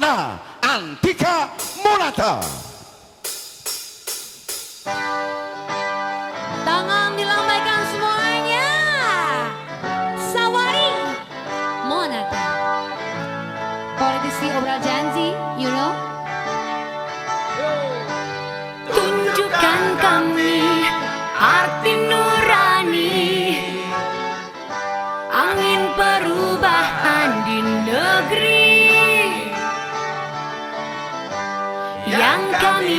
Ratna Antika Monata. Tangan dilambaikan semuanya. Sawari Monata. Politisi obral janji, you know.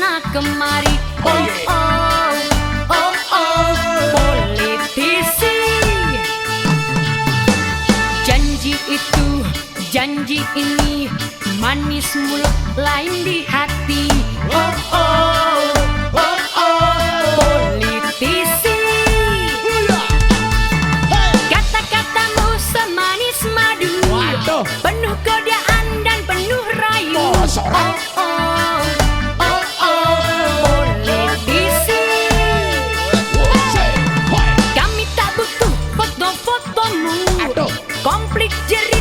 ke sana kemari. Oh oh, oh oh, politisi. Janji itu, janji ini, manis mulut lain di hati. Oh oh, oh oh, politisi. Kata-katamu semanis madu. Penuh godaan dan penuh rayu? Oh oh, conflict,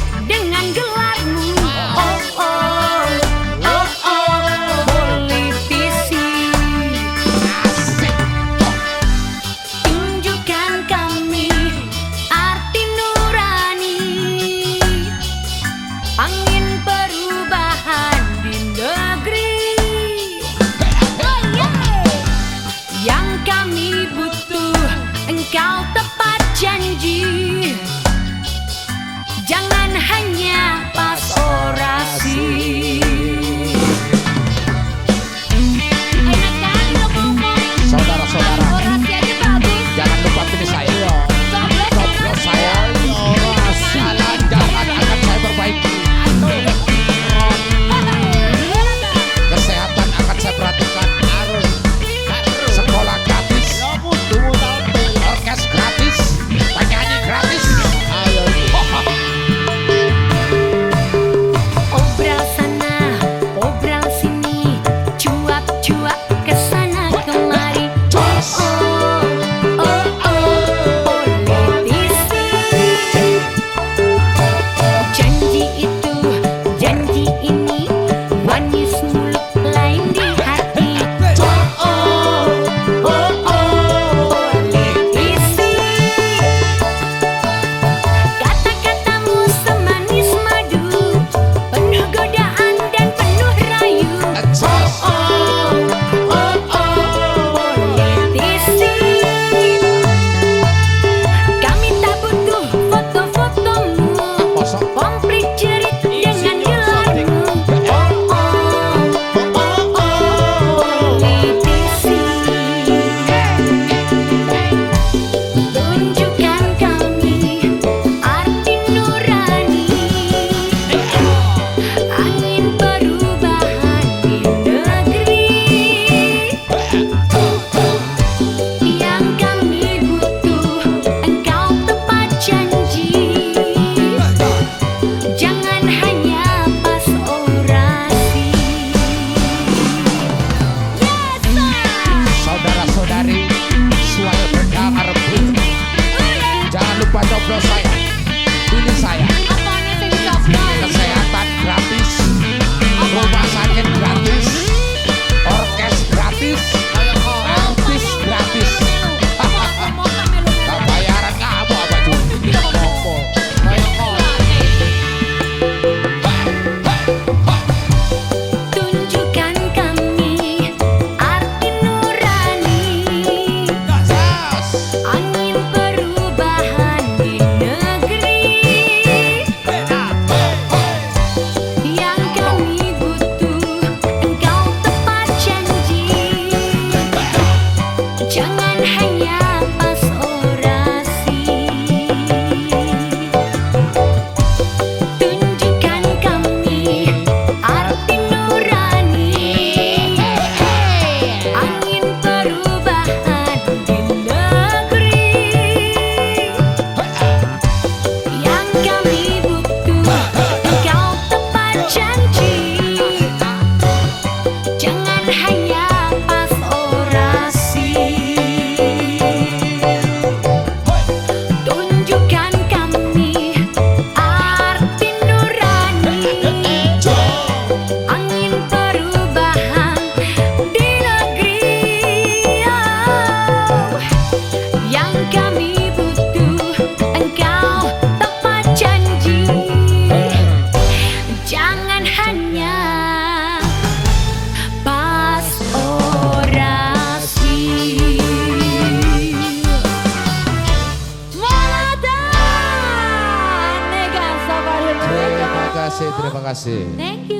kasih. Thank you